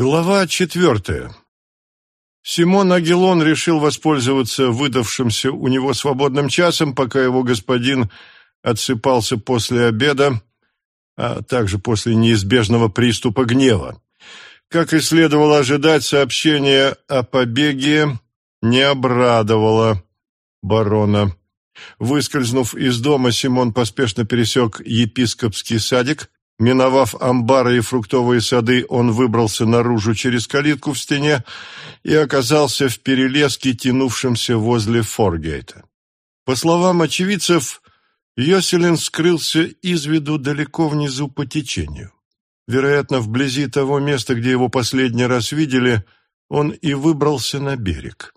Глава четвертая. Симон Агилон решил воспользоваться выдавшимся у него свободным часом, пока его господин отсыпался после обеда, а также после неизбежного приступа гнева. Как и следовало ожидать, сообщение о побеге не обрадовало барона. Выскользнув из дома, Симон поспешно пересек епископский садик, Миновав амбары и фруктовые сады, он выбрался наружу через калитку в стене и оказался в перелеске, тянувшемся возле Форгейта. По словам очевидцев, Йоселин скрылся из виду далеко внизу по течению. Вероятно, вблизи того места, где его последний раз видели, он и выбрался на берег.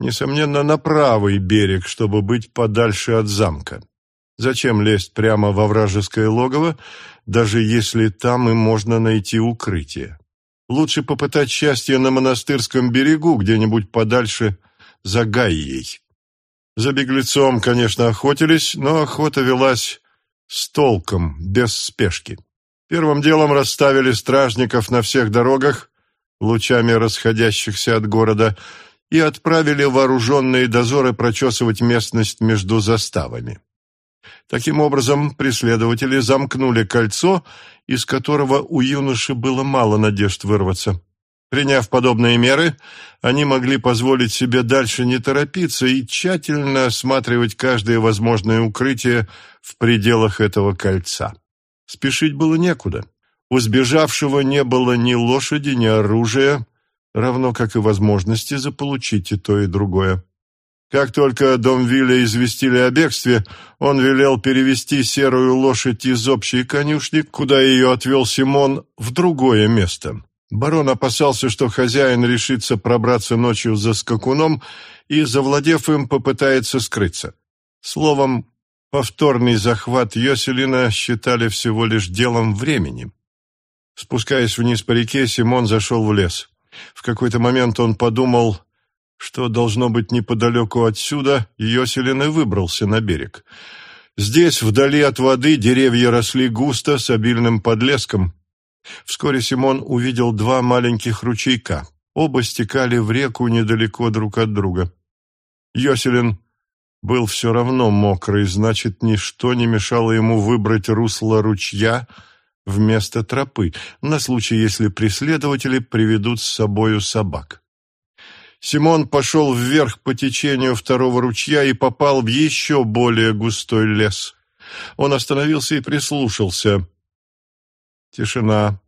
Несомненно, на правый берег, чтобы быть подальше от замка. Зачем лезть прямо во вражеское логово, даже если там и можно найти укрытие? Лучше попытать счастье на монастырском берегу, где-нибудь подальше за Гайей. За беглецом, конечно, охотились, но охота велась с толком, без спешки. Первым делом расставили стражников на всех дорогах, лучами расходящихся от города, и отправили вооруженные дозоры прочесывать местность между заставами. Таким образом, преследователи замкнули кольцо, из которого у юноши было мало надежд вырваться. Приняв подобные меры, они могли позволить себе дальше не торопиться и тщательно осматривать каждое возможное укрытие в пределах этого кольца. Спешить было некуда. У сбежавшего не было ни лошади, ни оружия, равно как и возможности заполучить и то, и другое. Как только Домвилля известили о бегстве, он велел перевести серую лошадь из общей конюшни, куда ее отвел Симон, в другое место. Барон опасался, что хозяин решится пробраться ночью за скакуном и, завладев им, попытается скрыться. Словом, повторный захват Йоселина считали всего лишь делом времени. Спускаясь вниз по реке, Симон зашел в лес. В какой-то момент он подумал что, должно быть, неподалеку отсюда, Йоселин и выбрался на берег. Здесь, вдали от воды, деревья росли густо, с обильным подлеском. Вскоре Симон увидел два маленьких ручейка. Оба стекали в реку недалеко друг от друга. Йоселин был все равно мокрый, значит, ничто не мешало ему выбрать русло ручья вместо тропы, на случай, если преследователи приведут с собою собак. Симон пошел вверх по течению второго ручья и попал в еще более густой лес. Он остановился и прислушался. Тишина.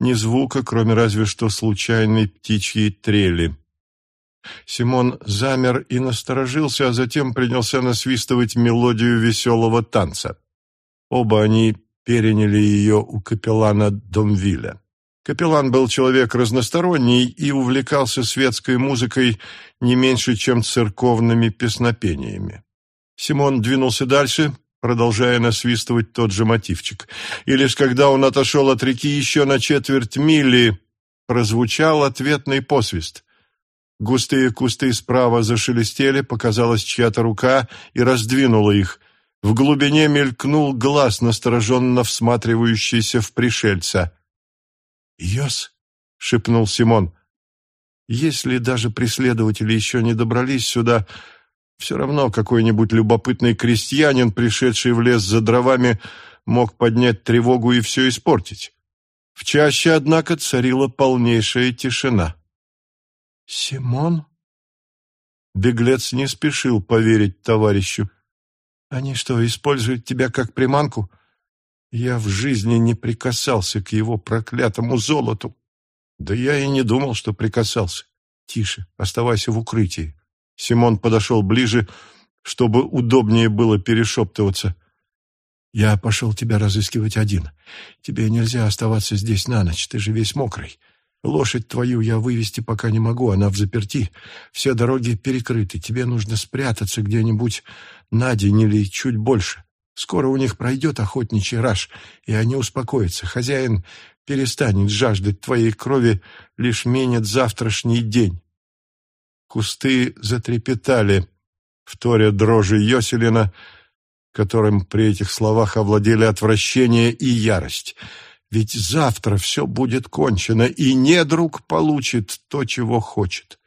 Ни звука, кроме разве что случайной птичьей трели. Симон замер и насторожился, а затем принялся насвистывать мелодию веселого танца. Оба они переняли ее у капеллана Домвиля. Капеллан был человек разносторонний и увлекался светской музыкой не меньше, чем церковными песнопениями. Симон двинулся дальше, продолжая насвистывать тот же мотивчик. И лишь когда он отошел от реки еще на четверть мили, прозвучал ответный посвист. Густые кусты справа зашелестели, показалась чья-то рука и раздвинула их. В глубине мелькнул глаз, настороженно всматривающийся в пришельца. «Йос?» — шепнул Симон. «Если даже преследователи еще не добрались сюда, все равно какой-нибудь любопытный крестьянин, пришедший в лес за дровами, мог поднять тревогу и все испортить. В чаще, однако, царила полнейшая тишина. «Симон?» Беглец не спешил поверить товарищу. «Они что, используют тебя как приманку?» Я в жизни не прикасался к его проклятому золоту. Да я и не думал, что прикасался. Тише, оставайся в укрытии. Симон подошел ближе, чтобы удобнее было перешептываться. Я пошел тебя разыскивать один. Тебе нельзя оставаться здесь на ночь, ты же весь мокрый. Лошадь твою я вывести пока не могу, она в заперти. Все дороги перекрыты, тебе нужно спрятаться где-нибудь на день или чуть больше. Скоро у них пройдет охотничий раж, и они успокоятся. Хозяин перестанет жаждать твоей крови, лишь менит завтрашний день. Кусты затрепетали, вторя дрожи Йоселина, которым при этих словах овладели отвращение и ярость. Ведь завтра все будет кончено, и недруг получит то, чего хочет.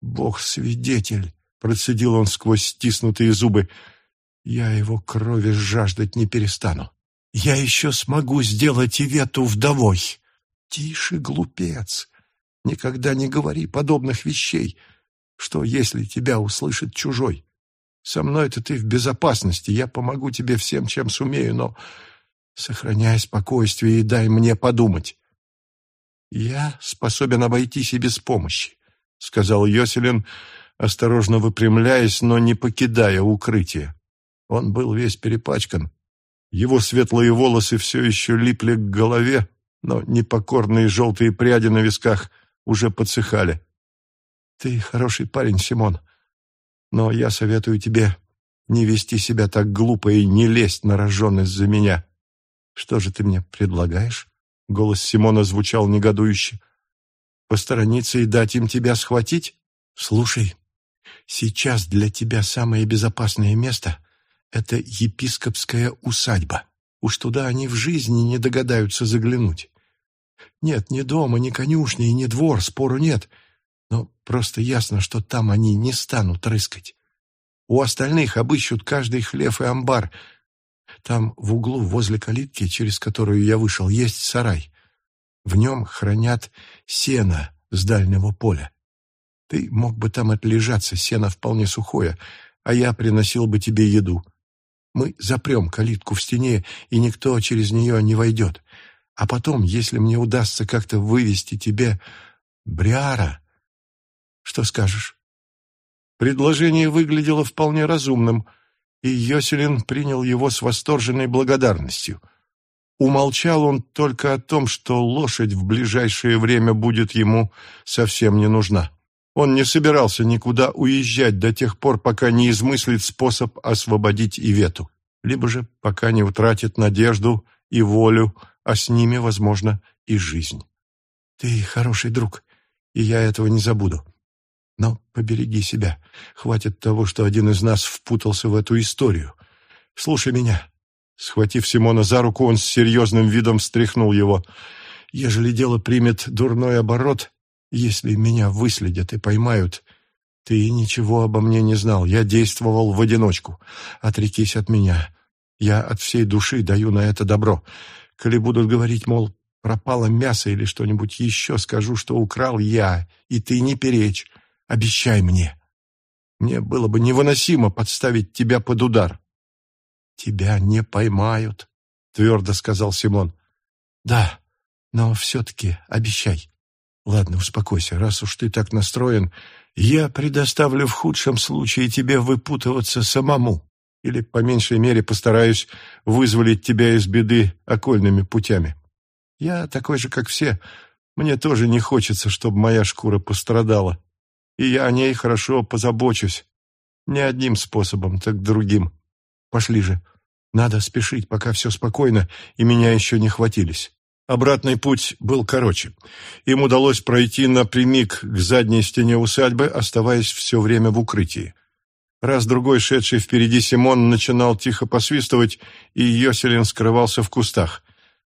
Бог свидетель, процедил он сквозь стиснутые зубы. Я его крови жаждать не перестану. Я еще смогу сделать Ивету вдовой. Тише, глупец. Никогда не говори подобных вещей. Что, если тебя услышит чужой? Со мной-то ты в безопасности, я помогу тебе всем, чем сумею, но сохраняй спокойствие и дай мне подумать. Я способен обойтись и без помощи, сказал Йоселин, осторожно выпрямляясь, но не покидая укрытие. Он был весь перепачкан. Его светлые волосы все еще липли к голове, но непокорные желтые пряди на висках уже подсыхали. «Ты хороший парень, Симон, но я советую тебе не вести себя так глупо и не лезть на рожон из-за меня. Что же ты мне предлагаешь?» Голос Симона звучал негодующе. «Посторониться и дать им тебя схватить? Слушай, сейчас для тебя самое безопасное место — это епископская усадьба. Уж туда они в жизни не догадаются заглянуть. Нет ни дома, ни конюшни и ни двор, спору нет. Но просто ясно, что там они не станут рыскать. У остальных обыщут каждый хлев и амбар. Там в углу возле калитки, через которую я вышел, есть сарай. В нем хранят сено с дальнего поля. Ты мог бы там отлежаться, сено вполне сухое, а я приносил бы тебе еду. Мы запрем калитку в стене, и никто через нее не войдет. А потом, если мне удастся как-то вывести тебе Бриара, что скажешь?» Предложение выглядело вполне разумным, и Йоселин принял его с восторженной благодарностью. Умолчал он только о том, что лошадь в ближайшее время будет ему совсем не нужна. Он не собирался никуда уезжать до тех пор, пока не измыслит способ освободить Ивету, либо же пока не утратит надежду и волю а с ними, возможно, и жизнь. Ты хороший друг, и я этого не забуду. Но побереги себя. Хватит того, что один из нас впутался в эту историю. Слушай меня. Схватив Симона за руку, он с серьезным видом встряхнул его. Ежели дело примет дурной оборот, если меня выследят и поймают, ты ничего обо мне не знал. Я действовал в одиночку. Отрекись от меня. Я от всей души даю на это добро. Коли будут говорить, мол, пропало мясо или что-нибудь еще, скажу, что украл я, и ты не перечь. Обещай мне. Мне было бы невыносимо подставить тебя под удар. Тебя не поймают, твердо сказал Симон. Да, но все-таки обещай. Ладно, успокойся, раз уж ты так настроен, я предоставлю в худшем случае тебе выпутываться самому или, по меньшей мере, постараюсь вызволить тебя из беды окольными путями. Я такой же, как все. Мне тоже не хочется, чтобы моя шкура пострадала. И я о ней хорошо позабочусь. Не одним способом, так другим. Пошли же. Надо спешить, пока все спокойно, и меня еще не хватились. Обратный путь был короче. Им удалось пройти напрямик к задней стене усадьбы, оставаясь все время в укрытии. Раз-другой шедший впереди Симон начинал тихо посвистывать, и Йоселин скрывался в кустах.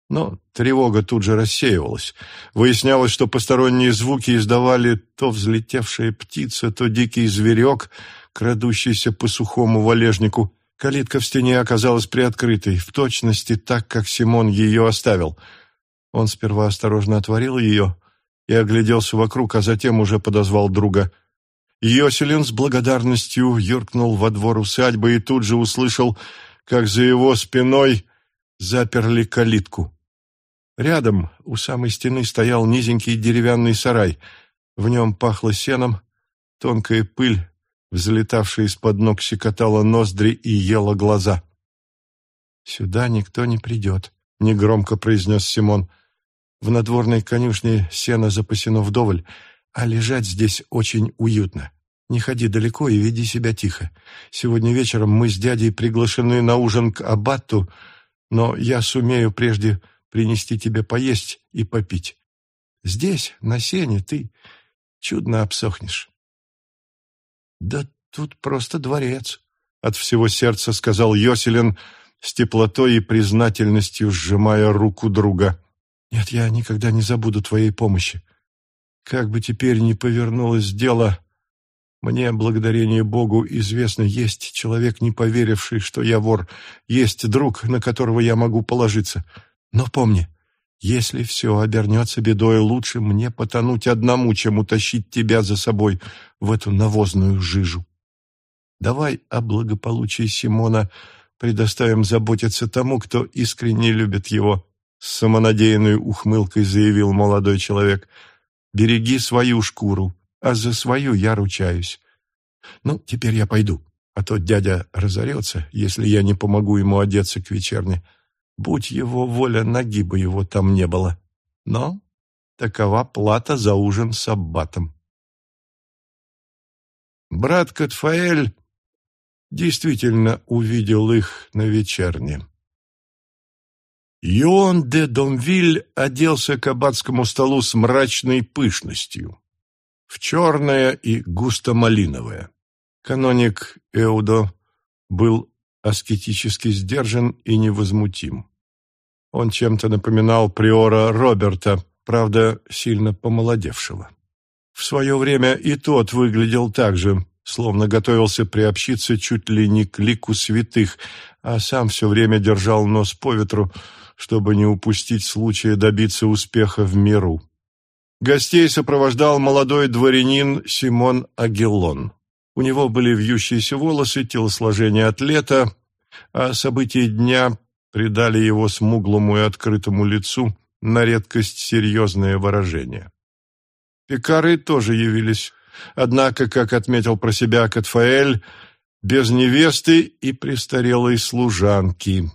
Но тревога тут же рассеивалась. Выяснялось, что посторонние звуки издавали то взлетевшая птица, то дикий зверек, крадущийся по сухому валежнику. Калитка в стене оказалась приоткрытой, в точности так, как Симон ее оставил. Он сперва осторожно отворил ее и огляделся вокруг, а затем уже подозвал друга — Йоселин с благодарностью юркнул во двор усадьбы и тут же услышал, как за его спиной заперли калитку. Рядом у самой стены стоял низенький деревянный сарай. В нем пахло сеном, тонкая пыль, взлетавшая из-под ног, щекотала ноздри и ела глаза. «Сюда никто не придет», — негромко произнес Симон. «В надворной конюшне сено запасено вдоволь, а лежать здесь очень уютно. Не ходи далеко и веди себя тихо. Сегодня вечером мы с дядей приглашены на ужин к аббату, но я сумею прежде принести тебе поесть и попить. Здесь, на сене, ты чудно обсохнешь. Да тут просто дворец, от всего сердца сказал Йоселин с теплотой и признательностью сжимая руку друга. Нет, я никогда не забуду твоей помощи. Как бы теперь ни повернулось дело, мне, благодарение Богу, известно, есть человек, не поверивший, что я вор, есть друг, на которого я могу положиться. Но помни, если все обернется бедой, лучше мне потонуть одному, чем утащить тебя за собой в эту навозную жижу. Давай о благополучии Симона предоставим заботиться тому, кто искренне любит его, — с самонадеянной ухмылкой заявил молодой человек. Береги свою шкуру, а за свою я ручаюсь. Ну, теперь я пойду, а то дядя разорется, если я не помогу ему одеться к вечерне. Будь его воля, ноги бы его там не было. Но такова плата за ужин с аббатом. Брат Катфаэль действительно увидел их на вечерне. Йон де Домвиль оделся к аббатскому столу с мрачной пышностью, в черное и густо-малиновое. Каноник Эудо был аскетически сдержан и невозмутим. Он чем-то напоминал приора Роберта, правда, сильно помолодевшего. В свое время и тот выглядел так же, словно готовился приобщиться чуть ли не к лику святых, а сам все время держал нос по ветру, чтобы не упустить случая добиться успеха в миру. Гостей сопровождал молодой дворянин Симон Агеллон. У него были вьющиеся волосы, телосложение атлета, а события дня придали его смуглому и открытому лицу на редкость серьезное выражение. Пекары тоже явились, однако, как отметил про себя Катфаэль, без невесты и престарелой служанки.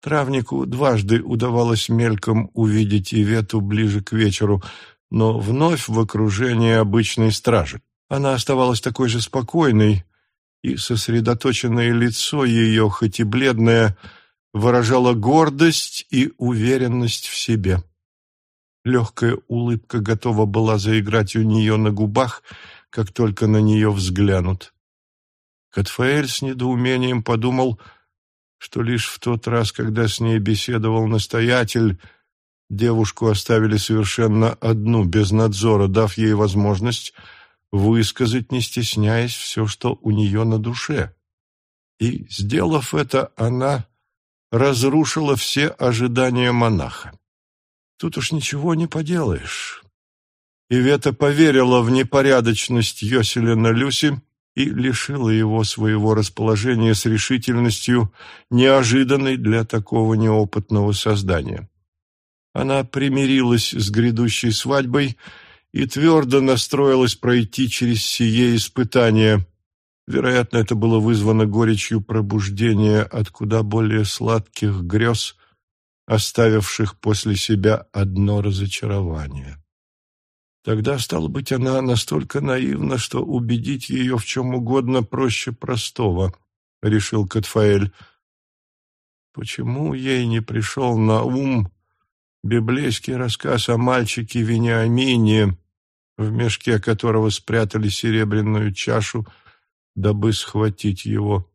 Травнику дважды удавалось мельком увидеть Ивету ближе к вечеру, но вновь в окружении обычной стражи. Она оставалась такой же спокойной, и сосредоточенное лицо ее, хоть и бледное, выражало гордость и уверенность в себе. Легкая улыбка готова была заиграть у нее на губах, как только на нее взглянут. Катфаэль с недоумением подумал — что лишь в тот раз, когда с ней беседовал настоятель, девушку оставили совершенно одну, без надзора, дав ей возможность высказать, не стесняясь, все, что у нее на душе. И, сделав это, она разрушила все ожидания монаха. Тут уж ничего не поделаешь. Ивета поверила в непорядочность Йоселина Люси, и лишила его своего расположения с решительностью, неожиданной для такого неопытного создания. Она примирилась с грядущей свадьбой и твердо настроилась пройти через сие испытание. Вероятно, это было вызвано горечью пробуждения от куда более сладких грез, оставивших после себя одно разочарование. Тогда, стало быть, она настолько наивна, что убедить ее в чем угодно проще простого, — решил Катфаэль. Почему ей не пришел на ум библейский рассказ о мальчике Вениамине, в мешке которого спрятали серебряную чашу, дабы схватить его?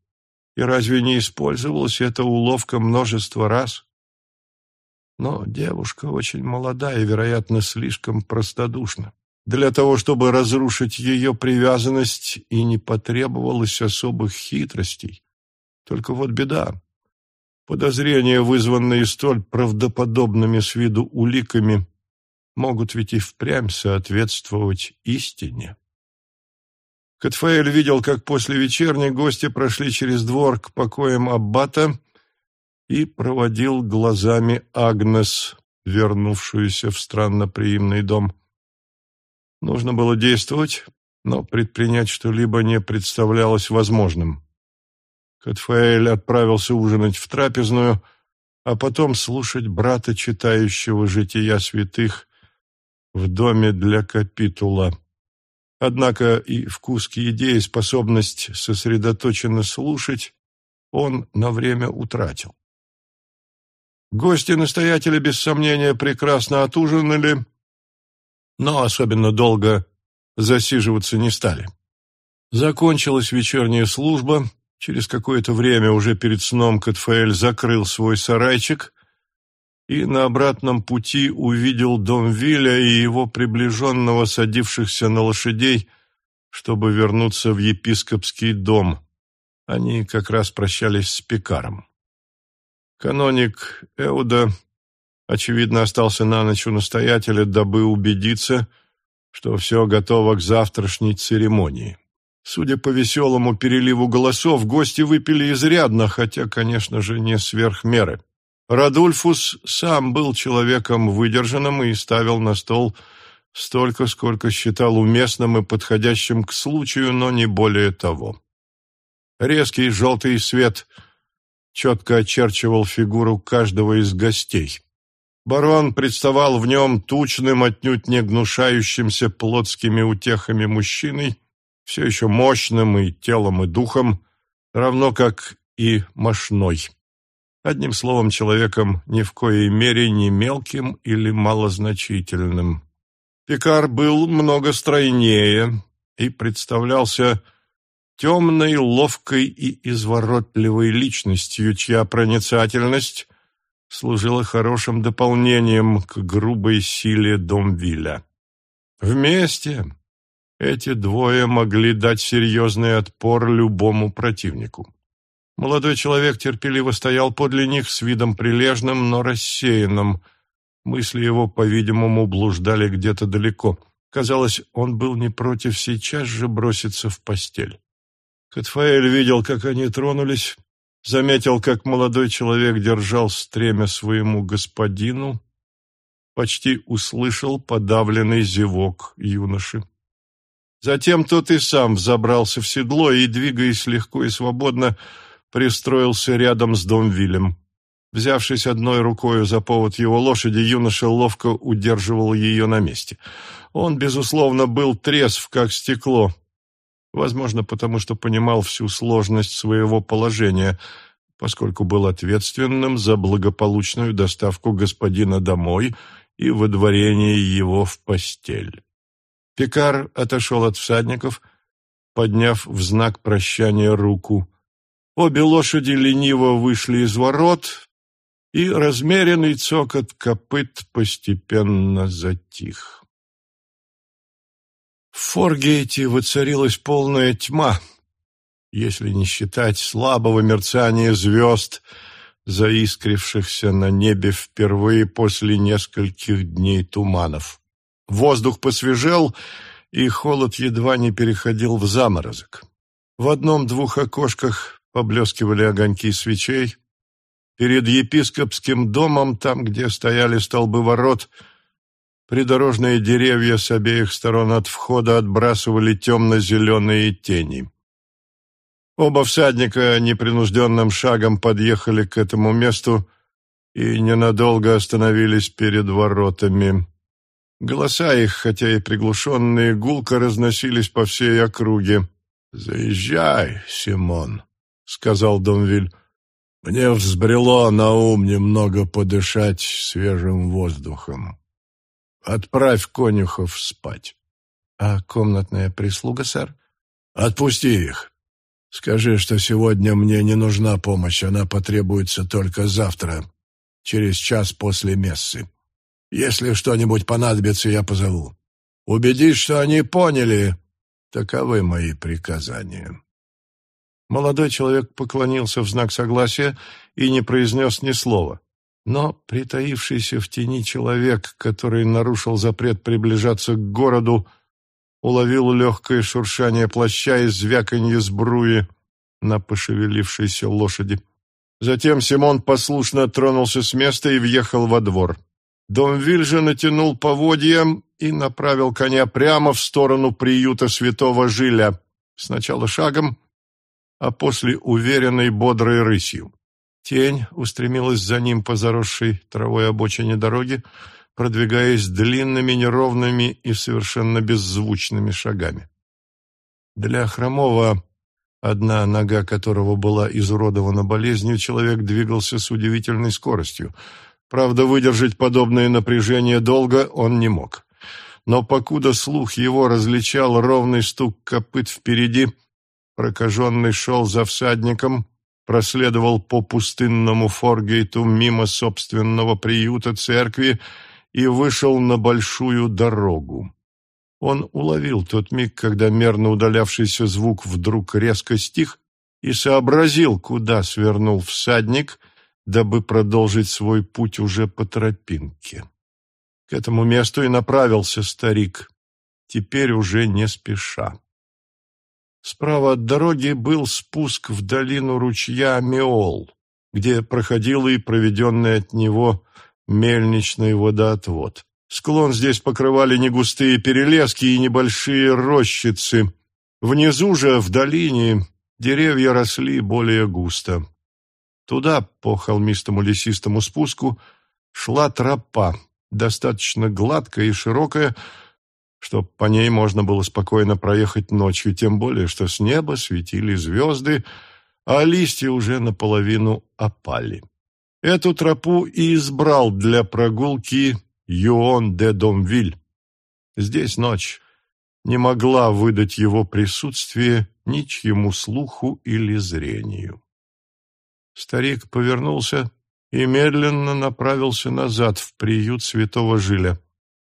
И разве не использовалась эта уловка множество раз? Но девушка очень молода и, вероятно, слишком простодушна. Для того, чтобы разрушить ее привязанность, и не потребовалось особых хитростей. Только вот беда. Подозрения, вызванные столь правдоподобными с виду уликами, могут ведь и впрямь соответствовать истине. Катфаэль видел, как после вечерней гости прошли через двор к покоям аббата и проводил глазами Агнес, вернувшуюся в странноприимный дом. Нужно было действовать, но предпринять что-либо не представлялось возможным. Катфаэль отправился ужинать в трапезную, а потом слушать брата, читающего «Жития святых» в доме для капитула. Однако и вкус к еде, и способность сосредоточенно слушать он на время утратил. Гости настоятеля, без сомнения, прекрасно отужинали, но особенно долго засиживаться не стали. Закончилась вечерняя служба. Через какое-то время уже перед сном Катфаэль закрыл свой сарайчик и на обратном пути увидел дом Виля и его приближенного, садившихся на лошадей, чтобы вернуться в епископский дом. Они как раз прощались с Пекаром. Каноник Эуда, очевидно, остался на ночь у настоятеля, дабы убедиться, что все готово к завтрашней церемонии. Судя по веселому переливу голосов, гости выпили изрядно, хотя, конечно же, не сверх меры. Радульфус сам был человеком выдержанным и ставил на стол столько, сколько считал уместным и подходящим к случаю, но не более того. Резкий желтый свет четко очерчивал фигуру каждого из гостей. Барон представал в нем тучным, отнюдь не гнушающимся плотскими утехами мужчиной, все еще мощным и телом, и духом, равно как и мощной. Одним словом, человеком ни в коей мере не мелким или малозначительным. Пикар был много стройнее и представлялся темной, ловкой и изворотливой личностью, чья проницательность служила хорошим дополнением к грубой силе Домвиля. Вместе эти двое могли дать серьезный отпор любому противнику. Молодой человек терпеливо стоял подле них с видом прилежным, но рассеянным. Мысли его, по-видимому, блуждали где-то далеко. Казалось, он был не против сейчас же броситься в постель. Катфаэль видел, как они тронулись, заметил, как молодой человек держал стремя своему господину, почти услышал подавленный зевок юноши. Затем тот и сам взобрался в седло и, двигаясь легко и свободно, пристроился рядом с Домвилем. Взявшись одной рукой за повод его лошади, юноша ловко удерживал ее на месте. Он, безусловно, был трезв, как стекло. Возможно, потому что понимал всю сложность своего положения, поскольку был ответственным за благополучную доставку господина домой и выдворение его в постель. Пекар отошел от всадников, подняв в знак прощания руку. Обе лошади лениво вышли из ворот, и размеренный цокот копыт постепенно затих. В Форгейте воцарилась полная тьма, если не считать слабого мерцания звезд, заискрившихся на небе впервые после нескольких дней туманов. Воздух посвежел, и холод едва не переходил в заморозок. В одном-двух окошках поблескивали огоньки свечей. Перед епископским домом, там, где стояли столбы ворот, придорожные деревья с обеих сторон от входа отбрасывали темно-зеленые тени. Оба всадника непринужденным шагом подъехали к этому месту и ненадолго остановились перед воротами. Голоса их, хотя и приглушенные, гулко разносились по всей округе. «Заезжай, Симон», — сказал Домвиль. «Мне взбрело на ум немного подышать свежим воздухом. Отправь конюхов спать». «А комнатная прислуга, сэр?» «Отпусти их. Скажи, что сегодня мне не нужна помощь, она потребуется только завтра, через час после мессы. Если что-нибудь понадобится, я позову. Убедись, что они поняли. Таковы мои приказания». Молодой человек поклонился в знак согласия и не произнес ни слова. Но притаившийся в тени человек, который нарушил запрет приближаться к городу, уловил легкое шуршание плаща и звяканье сбруи на пошевелившейся лошади. Затем Симон послушно тронулся с места и въехал во двор. Домвиль же натянул поводья и направил коня прямо в сторону приюта святого Жиля, сначала шагом, а после уверенной бодрой рысью. Тень устремилась за ним по заросшей травой обочине дороги, продвигаясь длинными, неровными и совершенно беззвучными шагами. Для хромого, одна нога которого была изуродована болезнью, человек двигался с удивительной скоростью. Правда, выдержать подобное напряжение долго он не мог. Но покуда слух его различал ровный стук копыт впереди, Прокаженный шел за всадником, проследовал по пустынному Форгейту мимо собственного приюта церкви и вышел на большую дорогу. Он уловил тот миг, когда мерно удалявшийся звук вдруг резко стих и сообразил, куда свернул всадник, дабы продолжить свой путь уже по тропинке. К этому месту и направился старик, теперь уже не спеша. Справа от дороги был спуск в долину ручья Меол, где проходил и проведенный от него мельничный водоотвод. Склон здесь покрывали негустые перелески и небольшие рощицы. Внизу же, в долине, деревья росли более густо. Туда, по холмистому лесистому спуску, шла тропа, достаточно гладкая и широкая, чтоб по ней можно было спокойно проехать ночью, тем более, что с неба светили звезды, а листья уже наполовину опали. Эту тропу и избрал для прогулки Юон де Домвиль. Здесь ночь не могла выдать его присутствие ничьему слуху или зрению. Старик повернулся и медленно направился назад в приют святого Жиля.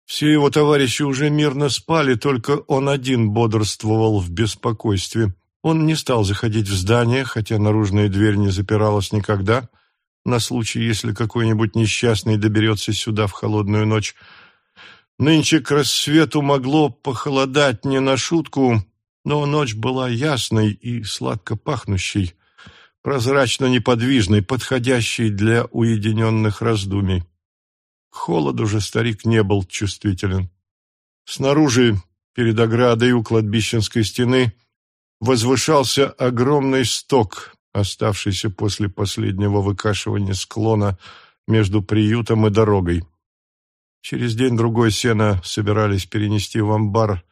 Все его товарищи уже мирно спали, только он один бодрствовал в беспокойстве. Он не стал заходить в здание, хотя наружная дверь не запиралась никогда, на случай, если какой-нибудь несчастный доберется сюда в холодную ночь. Нынче к рассвету могло похолодать не на шутку, но ночь была ясной и сладко пахнущей, прозрачно неподвижной, подходящей для уединенных раздумий. Холоду же старик не был чувствителен. Снаружи, перед оградой у кладбищенской стены, возвышался огромный сток, оставшийся после последнего выкашивания склона между приютом и дорогой. Через день-другой сено собирались перенести в амбар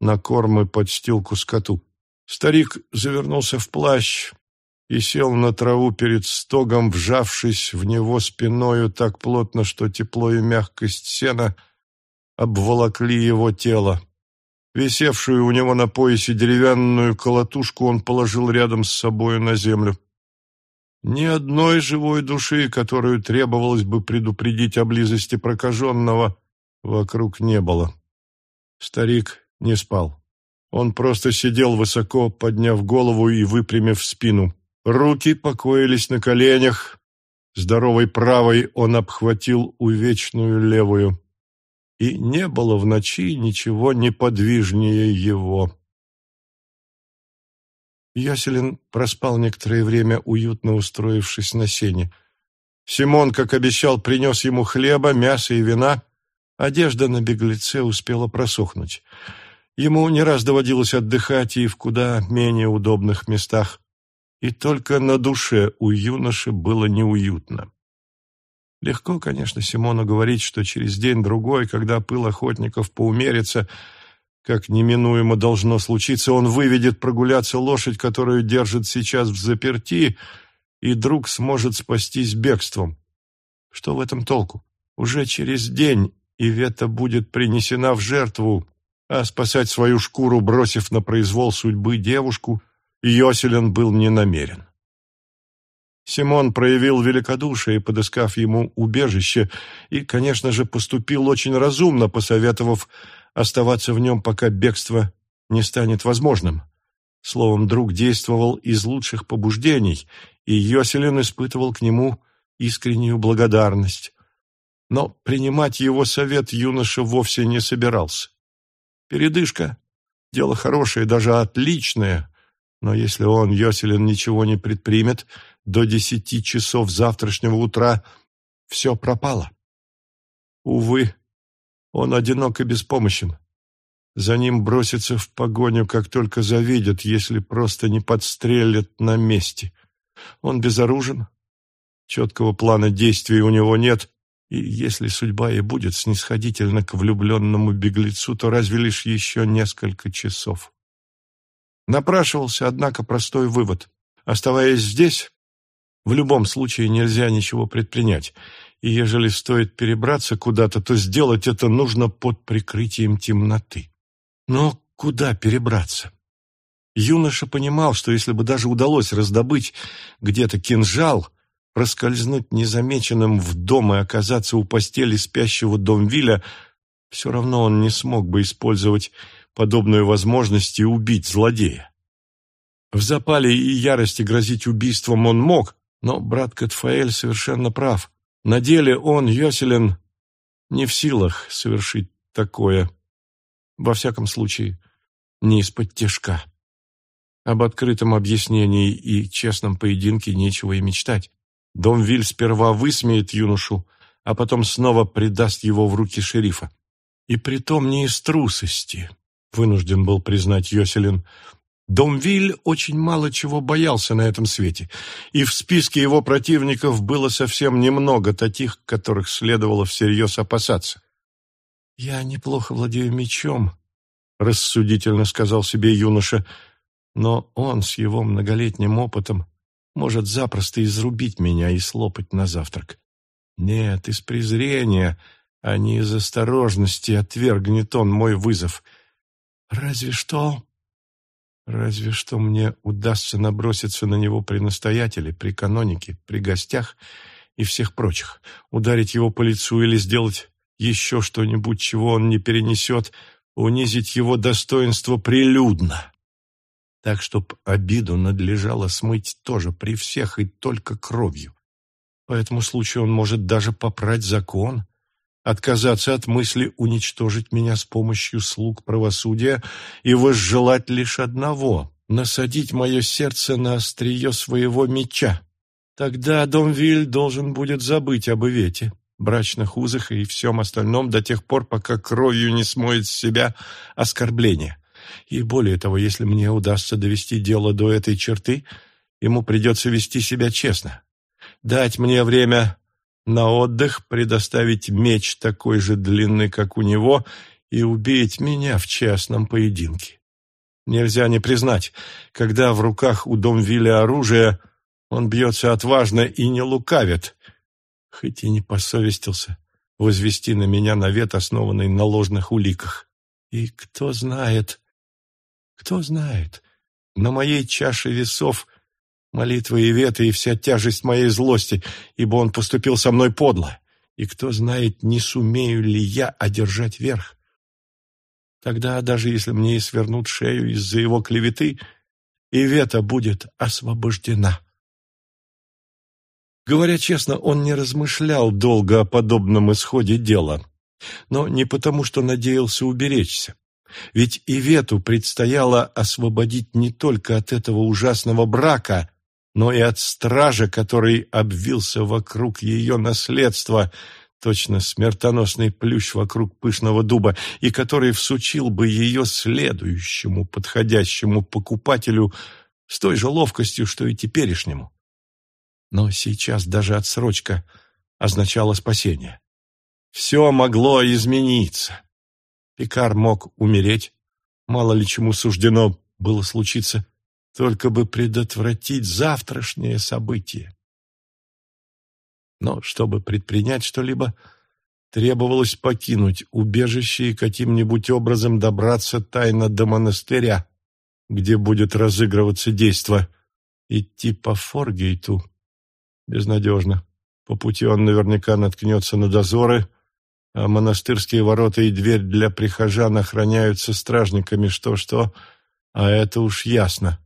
на корм и подстилку скоту. Старик завернулся в плащ, и сел на траву перед стогом, вжавшись в него спиною так плотно, что тепло и мягкость сена обволокли его тело. Висевшую у него на поясе деревянную колотушку он положил рядом с собою на землю. Ни одной живой души, которую требовалось бы предупредить о близости прокаженного, вокруг не было. Старик не спал. Он просто сидел высоко, подняв голову и выпрямив спину. Руки покоились на коленях. Здоровой правой он обхватил увечную левую. И не было в ночи ничего неподвижнее его. Яселин проспал некоторое время, уютно устроившись на сене. Симон, как обещал, принес ему хлеба, мяса и вина. Одежда на беглеце успела просохнуть. Ему не раз доводилось отдыхать и в куда менее удобных местах и только на душе у юноши было неуютно. Легко, конечно, Симону говорить, что через день-другой, когда пыл охотников поумерится, как неминуемо должно случиться, он выведет прогуляться лошадь, которую держит сейчас в заперти, и друг сможет спастись бегством. Что в этом толку? Уже через день Ивета будет принесена в жертву, а спасать свою шкуру, бросив на произвол судьбы девушку – Йоселин был не намерен. Симон проявил великодушие, подыскав ему убежище, и, конечно же, поступил очень разумно, посоветовав оставаться в нем, пока бегство не станет возможным. Словом, друг действовал из лучших побуждений, и Йоселин испытывал к нему искреннюю благодарность. Но принимать его совет юноша вовсе не собирался. Передышка — дело хорошее, даже отличное, но если он, Йоселин, ничего не предпримет, до десяти часов завтрашнего утра все пропало. Увы, он одинок и беспомощен. За ним бросится в погоню, как только завидят, если просто не подстрелят на месте. Он безоружен, четкого плана действий у него нет, и если судьба и будет снисходительна к влюбленному беглецу, то разве лишь еще несколько часов. Напрашивался, однако, простой вывод. Оставаясь здесь, в любом случае нельзя ничего предпринять, и ежели стоит перебраться куда-то, то сделать это нужно под прикрытием темноты. Но куда перебраться? Юноша понимал, что если бы даже удалось раздобыть где-то кинжал, проскользнуть незамеченным в дом и оказаться у постели спящего Домвиля, все равно он не смог бы использовать подобную возможность и убить злодея. В запале и ярости грозить убийством он мог, но брат Катфаэль совершенно прав. На деле он, Йоселин, не в силах совершить такое. Во всяком случае, не из-под тяжка. Об открытом объяснении и честном поединке нечего и мечтать. Домвиль сперва высмеет юношу, а потом снова предаст его в руки шерифа. И притом не из трусости, вынужден был признать Йоселин. Домвиль очень мало чего боялся на этом свете, и в списке его противников было совсем немного таких, которых следовало всерьез опасаться. «Я неплохо владею мечом», — рассудительно сказал себе юноша, — но он с его многолетним опытом может запросто изрубить меня и слопать на завтрак. Нет, из презрения, а не из осторожности отвергнет он мой вызов. Разве что... Разве что мне удастся наброситься на него при настоятеле, при канонике, при гостях и всех прочих, ударить его по лицу или сделать еще что-нибудь, чего он не перенесет, унизить его достоинство прилюдно. Так, чтоб обиду надлежало смыть тоже при всех и только кровью. По этому случаю он может даже попрать закон, отказаться от мысли уничтожить меня с помощью слуг правосудия и возжелать лишь одного — насадить мое сердце на острие своего меча. Тогда Домвиль должен будет забыть об Ивете, брачных узах и всем остальном до тех пор, пока кровью не смоет с себя оскорбление. И более того, если мне удастся довести дело до этой черты, ему придется вести себя честно. Дать мне время на отдых, предоставить меч такой же длины, как у него, и убить меня в честном поединке. Нельзя не признать, когда в руках у Домвиля оружие, он бьется отважно и не лукавит, хоть и не посовестился возвести на меня навет, основанный на ложных уликах. И кто знает, кто знает, на моей чаше весов молитва Ивета и вся тяжесть моей злости, ибо он поступил со мной подло. И кто знает, не сумею ли я одержать верх. Тогда, даже если мне и свернут шею из-за его клеветы, Ивета будет освобождена. Говоря честно, он не размышлял долго о подобном исходе дела, но не потому, что надеялся уберечься. Ведь Ивету предстояло освободить не только от этого ужасного брака, но и от стража, который обвился вокруг ее наследства, точно смертоносный плющ вокруг пышного дуба, и который всучил бы ее следующему подходящему покупателю с той же ловкостью, что и теперешнему. Но сейчас даже отсрочка означала спасение. Все могло измениться. Пикар мог умереть, мало ли чему суждено было случиться, только бы предотвратить завтрашнее событие. Но чтобы предпринять что-либо, требовалось покинуть убежище и каким-нибудь образом добраться тайно до монастыря, где будет разыгрываться действо. Идти по Форгейту безнадежно. По пути он наверняка наткнется на дозоры — а монастырские ворота и дверь для прихожан охраняются стражниками что-что, а это уж ясно.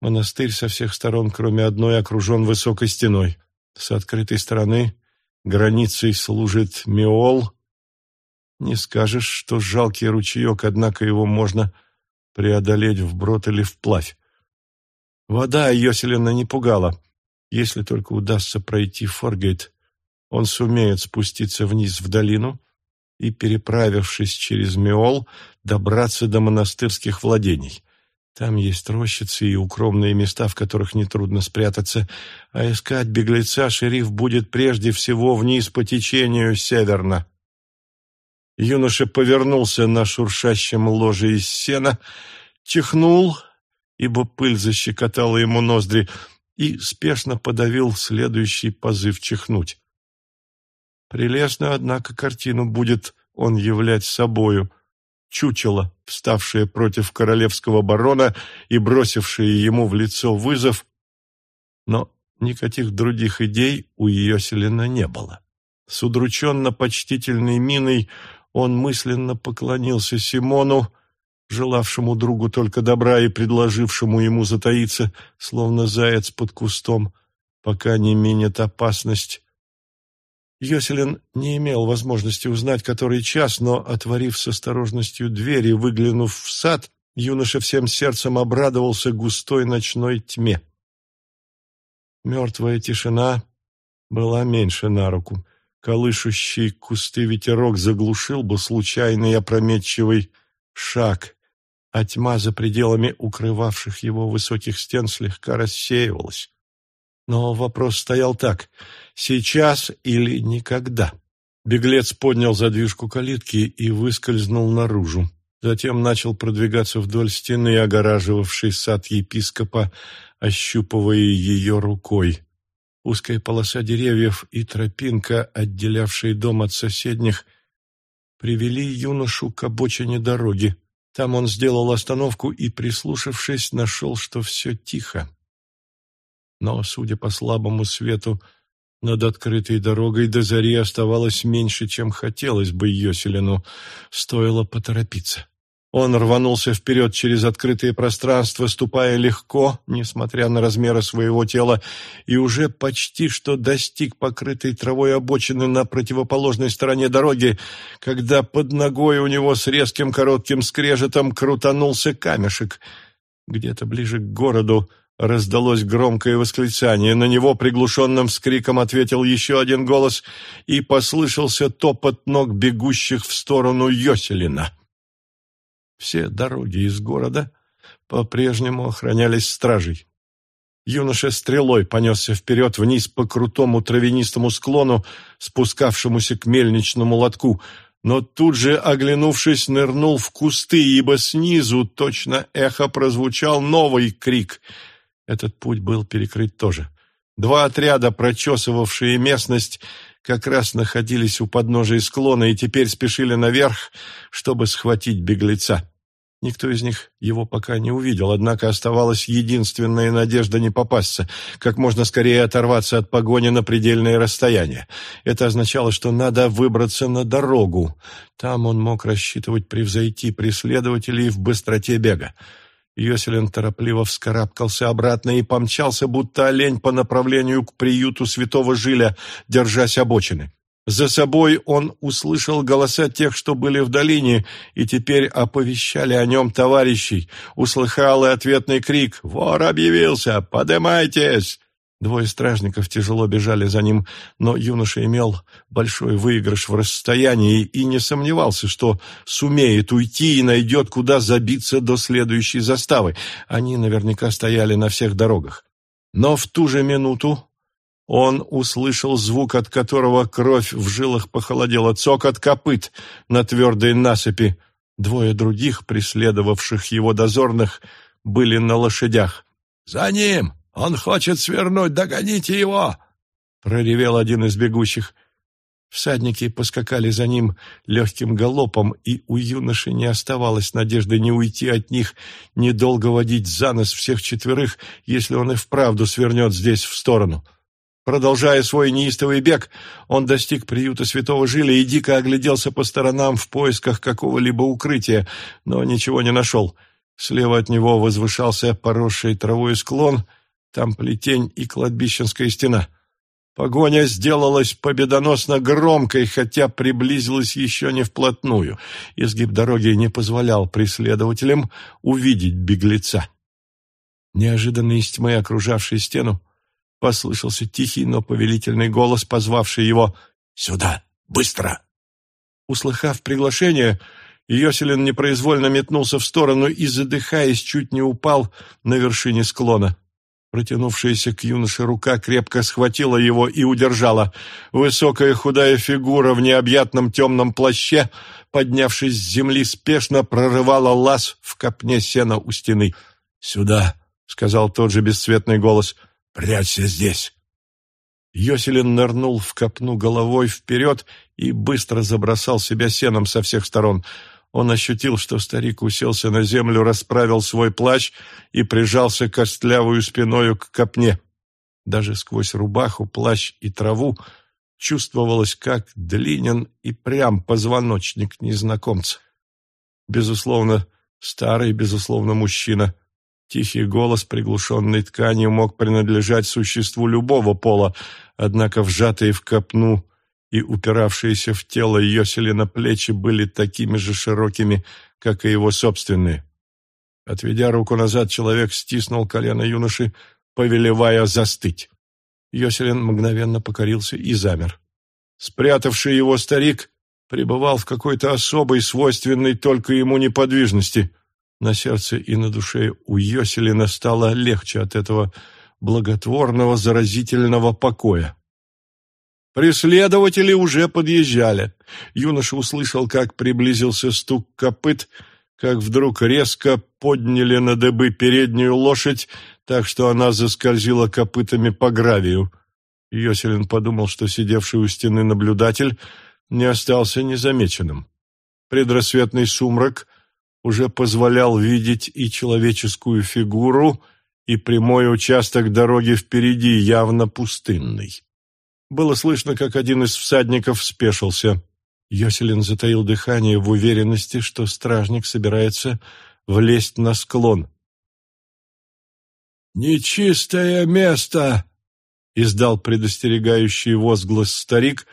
Монастырь со всех сторон, кроме одной, окружен высокой стеной. С открытой стороны границей служит Миол. Не скажешь, что жалкий ручеек, однако его можно преодолеть вброд или вплавь. Вода Йоселина не пугала. Если только удастся пройти Форгейт, он сумеет спуститься вниз в долину — и, переправившись через Миол, добраться до монастырских владений. Там есть рощицы и укромные места, в которых нетрудно спрятаться, а искать беглеца шериф будет прежде всего вниз по течению северно. Юноша повернулся на шуршащем ложе из сена, чихнул, ибо пыль защекотала ему ноздри, и спешно подавил следующий позыв чихнуть. Прелестную, однако, картину будет он являть собою. Чучело, вставшее против королевского барона и бросившее ему в лицо вызов, но никаких других идей у Йоселина не было. С удрученно-почтительной миной он мысленно поклонился Симону, желавшему другу только добра и предложившему ему затаиться, словно заяц под кустом, пока не минет опасность. Йоселин не имел возможности узнать, который час, но, отворив с осторожностью дверь и выглянув в сад, юноша всем сердцем обрадовался густой ночной тьме. Мертвая тишина была меньше на руку. Колышущий кусты ветерок заглушил бы случайный опрометчивый шаг, а тьма за пределами укрывавших его высоких стен слегка рассеивалась. Но вопрос стоял так — сейчас или никогда? Беглец поднял задвижку калитки и выскользнул наружу. Затем начал продвигаться вдоль стены, огораживавшей сад епископа, ощупывая ее рукой. Узкая полоса деревьев и тропинка, отделявшие дом от соседних, привели юношу к обочине дороги. Там он сделал остановку и, прислушавшись, нашел, что все тихо. Но, судя по слабому свету, над открытой дорогой до зари оставалось меньше, чем хотелось бы Йоселину. Стоило поторопиться. Он рванулся вперед через открытое пространство, ступая легко, несмотря на размеры своего тела, и уже почти что достиг покрытой травой обочины на противоположной стороне дороги, когда под ногой у него с резким коротким скрежетом крутанулся камешек. Где-то ближе к городу раздалось громкое восклицание. На него приглушенным скриком ответил еще один голос, и послышался топот ног бегущих в сторону Йоселина. Все дороги из города по-прежнему охранялись стражей. Юноша стрелой понесся вперед вниз по крутому травянистому склону, спускавшемуся к мельничному лотку, но тут же, оглянувшись, нырнул в кусты, ибо снизу точно эхо прозвучал новый крик. Этот путь был перекрыт тоже. Два отряда, прочесывавшие местность, как раз находились у подножия склона и теперь спешили наверх, чтобы схватить беглеца. Никто из них его пока не увидел, однако оставалась единственная надежда не попасться, как можно скорее оторваться от погони на предельное расстояние. Это означало, что надо выбраться на дорогу. Там он мог рассчитывать превзойти преследователей в быстроте бега. Йоселин торопливо вскарабкался обратно и помчался, будто олень по направлению к приюту святого Жиля, держась обочины. За собой он услышал голоса тех, что были в долине, и теперь оповещали о нем товарищей. Услыхал и ответный крик «Вор объявился! Подымайтесь!» Двое стражников тяжело бежали за ним, но юноша имел большой выигрыш в расстоянии и не сомневался, что сумеет уйти и найдет, куда забиться до следующей заставы. Они наверняка стояли на всех дорогах. Но в ту же минуту он услышал звук, от которого кровь в жилах похолодела, цокот копыт на твердой насыпи. Двое других, преследовавших его дозорных, были на лошадях. «За ним! Он хочет свернуть! Догоните его!» — проревел один из бегущих. Всадники поскакали за ним легким галопом, и у юноши не оставалось надежды не уйти от них, недолго водить за нос всех четверых, если он и вправду свернет здесь в сторону. — Продолжая свой неистовый бег, он достиг приюта святого Жиля и дико огляделся по сторонам в поисках какого-либо укрытия, но ничего не нашел. Слева от него возвышался поросший травой склон, там плетень и кладбищенская стена. Погоня сделалась победоносно громкой, хотя приблизилась еще не вплотную. Изгиб дороги не позволял преследователям увидеть беглеца. Неожиданно из тьмы, окружавшей стену, Послышался тихий, но повелительный голос, позвавший его «Сюда! Быстро!». Услыхав приглашение, Йоселин непроизвольно метнулся в сторону и, задыхаясь, чуть не упал на вершине склона. Протянувшаяся к юноше рука крепко схватила его и удержала. Высокая худая фигура в необъятном темном плаще, поднявшись с земли, спешно прорывала лаз в копне сена у стены. «Сюда!» — сказал тот же бесцветный голос — Прячься здесь!» Йоселин нырнул в копну головой вперед и быстро забросал себя сеном со всех сторон. Он ощутил, что старик уселся на землю, расправил свой плащ и прижался костлявую спиною к копне. Даже сквозь рубаху, плащ и траву чувствовалось, как длинен и прям позвоночник незнакомца. Безусловно, старый, безусловно, мужчина. Тихий голос, приглушенный тканью, мог принадлежать существу любого пола, однако вжатые в копну и упиравшиеся в тело Йоселина плечи были такими же широкими, как и его собственные. Отведя руку назад, человек стиснул колено юноши, повелевая застыть. Йоселин мгновенно покорился и замер. Спрятавший его старик пребывал в какой-то особой, свойственной только ему неподвижности. На сердце и на душе у Йоселина стало легче от этого благотворного, заразительного покоя. Преследователи уже подъезжали. Юноша услышал, как приблизился стук копыт, как вдруг резко подняли на дыбы переднюю лошадь, так что она заскользила копытами по гравию. Йоселин подумал, что сидевший у стены наблюдатель не остался незамеченным. Предрассветный сумрак уже позволял видеть и человеческую фигуру, и прямой участок дороги впереди, явно пустынный. Было слышно, как один из всадников спешился. Йоселин затаил дыхание в уверенности, что стражник собирается влезть на склон. «Нечистое место!» — издал предостерегающий возглас старик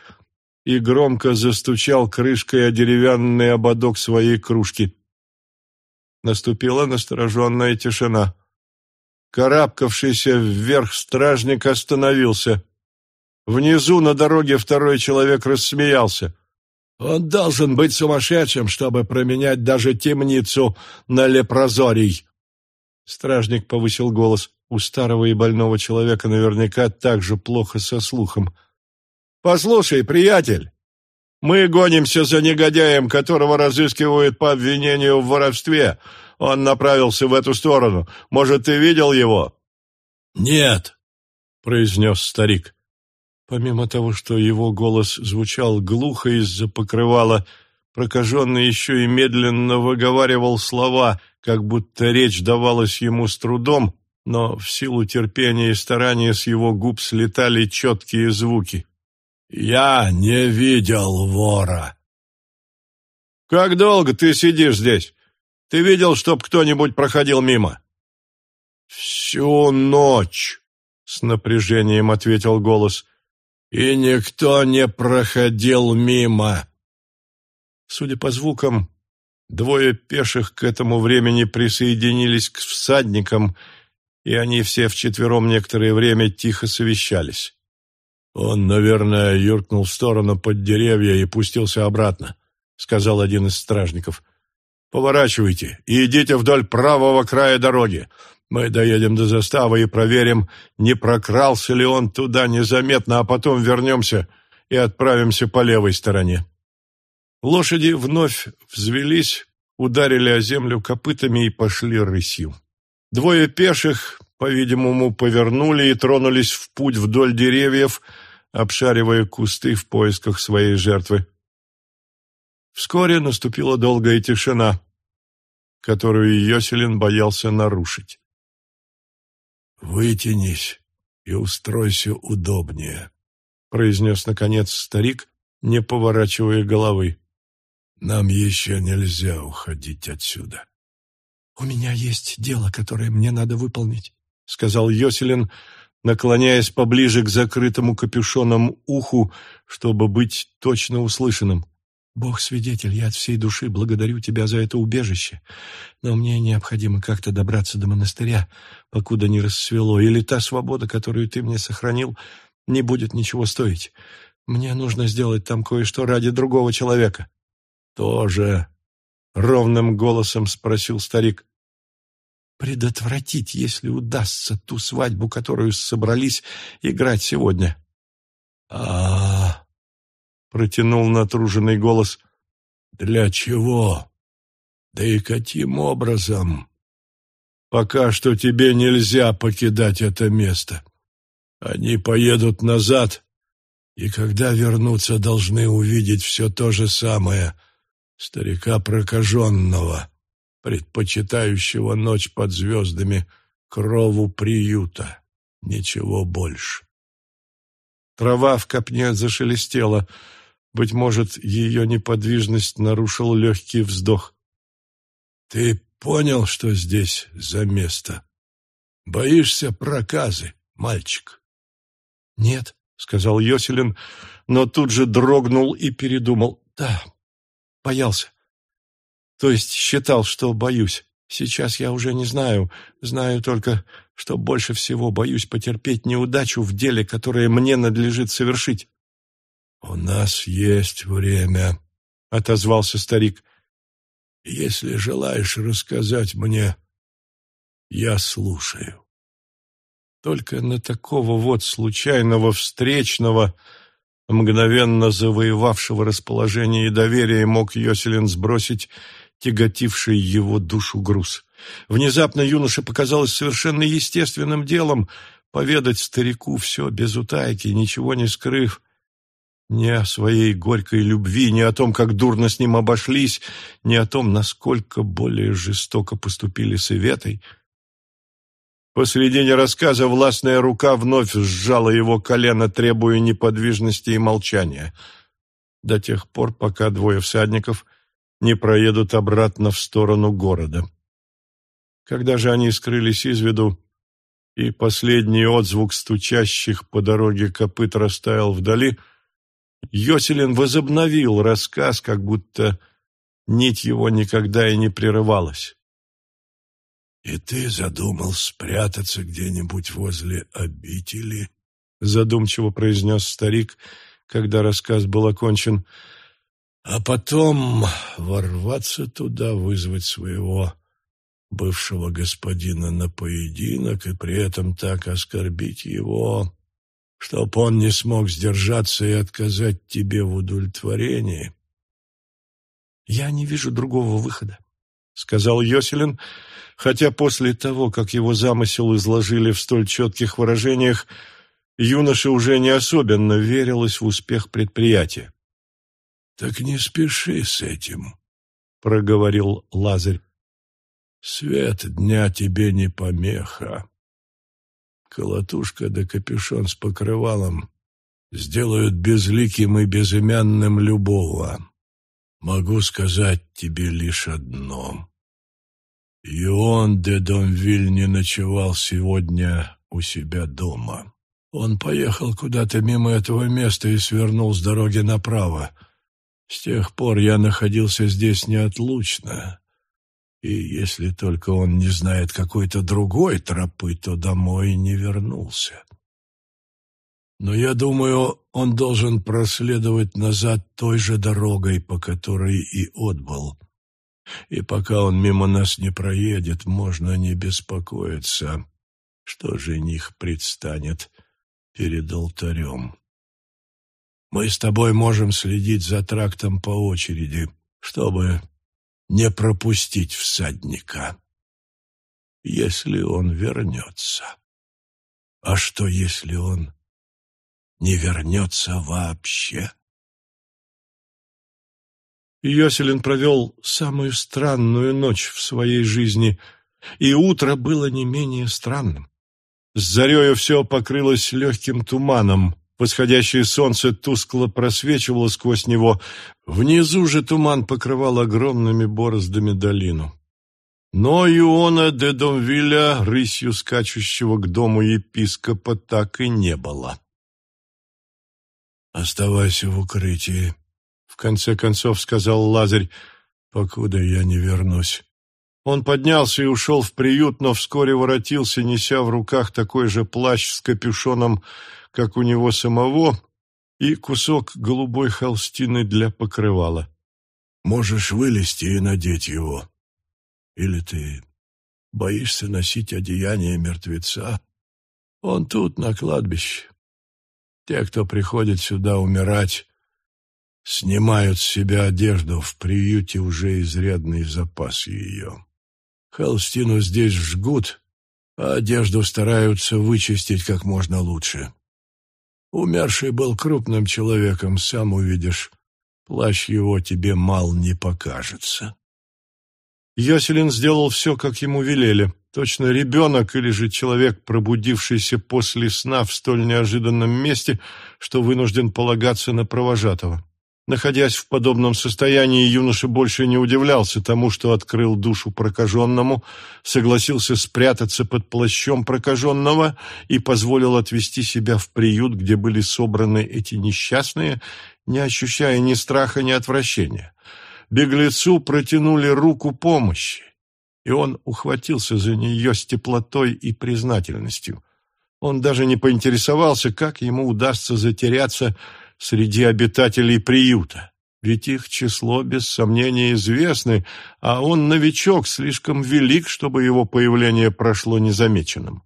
и громко застучал крышкой о деревянный ободок своей кружки. Наступила настороженная тишина. Карабкавшийся вверх стражник остановился. Внизу на дороге второй человек рассмеялся. Он должен быть сумасшедшим, чтобы променять даже темницу на лепрозорий. Стражник повысил голос. У старого и больного человека наверняка так же плохо со слухом. «Послушай, приятель, мы гонимся за негодяем, которого разыскивают по обвинению в воровстве. Он направился в эту сторону. Может, ты видел его?» «Нет», — произнес старик. Помимо того, что его голос звучал глухо из-за покрывала, прокаженный еще и медленно выговаривал слова, как будто речь давалась ему с трудом, но в силу терпения и старания с его губ слетали четкие звуки. «Я не видел вора». «Как долго ты сидишь здесь? Ты видел, чтоб кто-нибудь проходил мимо?» «Всю ночь», — с напряжением ответил голос и никто не проходил мимо. Судя по звукам, двое пеших к этому времени присоединились к всадникам, и они все вчетвером некоторое время тихо совещались. «Он, наверное, юркнул в сторону под деревья и пустился обратно», — сказал один из стражников. «Поворачивайте и идите вдоль правого края дороги. Мы доедем до заставы и проверим, не прокрался ли он туда незаметно, а потом вернемся и отправимся по левой стороне. Лошади вновь взвелись, ударили о землю копытами и пошли рысью. Двое пеших, по-видимому, повернули и тронулись в путь вдоль деревьев, обшаривая кусты в поисках своей жертвы. Вскоре наступила долгая тишина, которую Йоселин боялся нарушить. «Вытянись и устройся удобнее», — произнес, наконец, старик, не поворачивая головы. «Нам еще нельзя уходить отсюда». «У меня есть дело, которое мне надо выполнить», — сказал Йоселин, наклоняясь поближе к закрытому капюшоном уху, чтобы быть точно услышанным. Бог свидетель, я от всей души благодарю тебя за это убежище, но мне необходимо как-то добраться до монастыря, покуда не рассвело, или та свобода, которую ты мне сохранил, не будет ничего стоить. Мне нужно сделать там кое-что ради другого человека. Тоже ровным голосом спросил старик. Предотвратить, если удастся, ту свадьбу, которую собрались играть сегодня. А, -а, -а — протянул натруженный голос. «Для чего? Да и каким образом? Пока что тебе нельзя покидать это место. Они поедут назад, и когда вернутся, должны увидеть все то же самое, старика прокаженного, предпочитающего ночь под звездами крову приюта. Ничего больше. Трава в копне зашелестела. Быть может, ее неподвижность нарушил легкий вздох. «Ты понял, что здесь за место? Боишься проказы, мальчик?» «Нет», — сказал Йоселин, но тут же дрогнул и передумал. «Да, боялся. То есть считал, что боюсь. Сейчас я уже не знаю. Знаю только, что больше всего боюсь потерпеть неудачу в деле, которое мне надлежит совершить. — У нас есть время, — отозвался старик. — Если желаешь рассказать мне, я слушаю. Только на такого вот случайного встречного, мгновенно завоевавшего расположение и доверие, мог Йоселин сбросить тяготивший его душу груз. Внезапно юноше показалось совершенно естественным делом поведать старику все без утайки, ничего не скрыв, ни о своей горькой любви, ни о том, как дурно с ним обошлись, ни о том, насколько более жестоко поступили с Иветой. Посредине рассказа властная рука вновь сжала его колено, требуя неподвижности и молчания. До тех пор, пока двое всадников — не проедут обратно в сторону города. Когда же они скрылись из виду, и последний отзвук стучащих по дороге копыт растаял вдали, Йоселин возобновил рассказ, как будто нить его никогда и не прерывалась. «И ты задумал спрятаться где-нибудь возле обители?» задумчиво произнес старик, когда рассказ был окончен – а потом ворваться туда, вызвать своего бывшего господина на поединок и при этом так оскорбить его, чтоб он не смог сдержаться и отказать тебе в удовлетворении. «Я не вижу другого выхода», — сказал Йоселин, хотя после того, как его замысел изложили в столь четких выражениях, юноше уже не особенно верилось в успех предприятия. Так не спеши с этим, проговорил Лазарь. Свет дня тебе не помеха. Колотушка да капюшон с покрывалом сделают безликим и безымянным любого. Могу сказать тебе лишь одно. Ион де Домвиль не ночевал сегодня у себя дома. Он поехал куда-то мимо этого места и свернул с дороги направо. С тех пор я находился здесь неотлучно, и если только он не знает какой-то другой тропы, то домой не вернулся. Но я думаю, он должен проследовать назад той же дорогой, по которой и отбыл. И пока он мимо нас не проедет, можно не беспокоиться, что жених предстанет перед алтарем. Мы с тобой можем следить за трактом по очереди, чтобы не пропустить всадника, если он вернется. А что, если он не вернется вообще? Йоселин провел самую странную ночь в своей жизни, и утро было не менее странным. С зарею все покрылось легким туманом, Восходящее солнце тускло просвечивало сквозь него. Внизу же туман покрывал огромными бороздами долину. Но Иона де Домвиля, рысью скачущего к дому епископа, так и не было. «Оставайся в укрытии», — в конце концов сказал Лазарь, — «покуда я не вернусь». Он поднялся и ушел в приют, но вскоре воротился, неся в руках такой же плащ с капюшоном, как у него самого, и кусок голубой холстины для покрывала. «Можешь вылезти и надеть его. Или ты боишься носить одеяние мертвеца? Он тут, на кладбище. Те, кто приходит сюда умирать, снимают с себя одежду, в приюте уже изрядный запас ее. Холстину здесь жгут, а одежду стараются вычистить как можно лучше. Умерший был крупным человеком, сам увидишь. плащ его тебе мал не покажется. Йоселин сделал все, как ему велели. Точно ребенок или же человек, пробудившийся после сна в столь неожиданном месте, что вынужден полагаться на провожатого. Находясь в подобном состоянии, юноша больше не удивлялся тому, что открыл душу прокаженному, согласился спрятаться под плащом прокаженного и позволил отвести себя в приют, где были собраны эти несчастные, не ощущая ни страха, ни отвращения. Беглецу протянули руку помощи, и он ухватился за нее с теплотой и признательностью. Он даже не поинтересовался, как ему удастся затеряться среди обитателей приюта. Ведь их число, без сомнения, известны, а он новичок, слишком велик, чтобы его появление прошло незамеченным.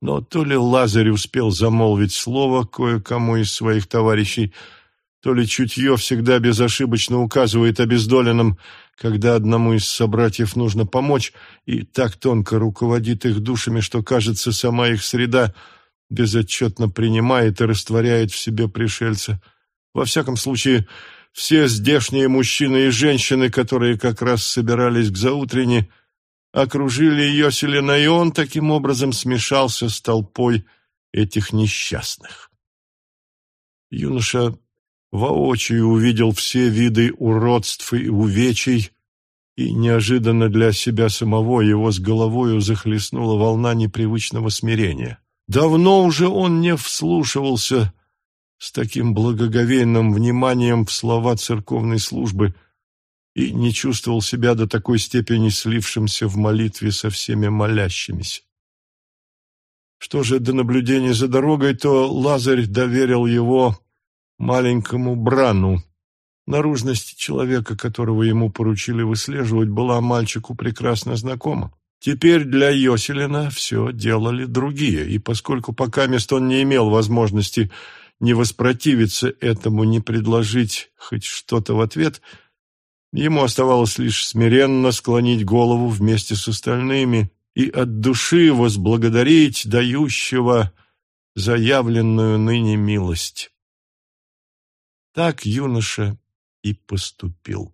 Но то ли Лазарь успел замолвить слово кое-кому из своих товарищей, то ли чутье всегда безошибочно указывает обездоленным, когда одному из собратьев нужно помочь, и так тонко руководит их душами, что, кажется, сама их среда — безотчетно принимает и растворяет в себе пришельца. Во всяком случае, все здешние мужчины и женщины, которые как раз собирались к заутрене, окружили Йоселина, и он таким образом смешался с толпой этих несчастных. Юноша воочию увидел все виды уродств и увечий, и неожиданно для себя самого его с головою захлестнула волна непривычного смирения. Давно уже он не вслушивался с таким благоговейным вниманием в слова церковной службы и не чувствовал себя до такой степени слившимся в молитве со всеми молящимися. Что же до наблюдения за дорогой, то Лазарь доверил его маленькому Брану. Наружность человека, которого ему поручили выслеживать, была мальчику прекрасно знакома. Теперь для Йоселина все делали другие, и поскольку пока мест он не имел возможности не воспротивиться этому, не предложить хоть что-то в ответ, ему оставалось лишь смиренно склонить голову вместе с остальными и от души возблагодарить дающего заявленную ныне милость. Так юноша и поступил.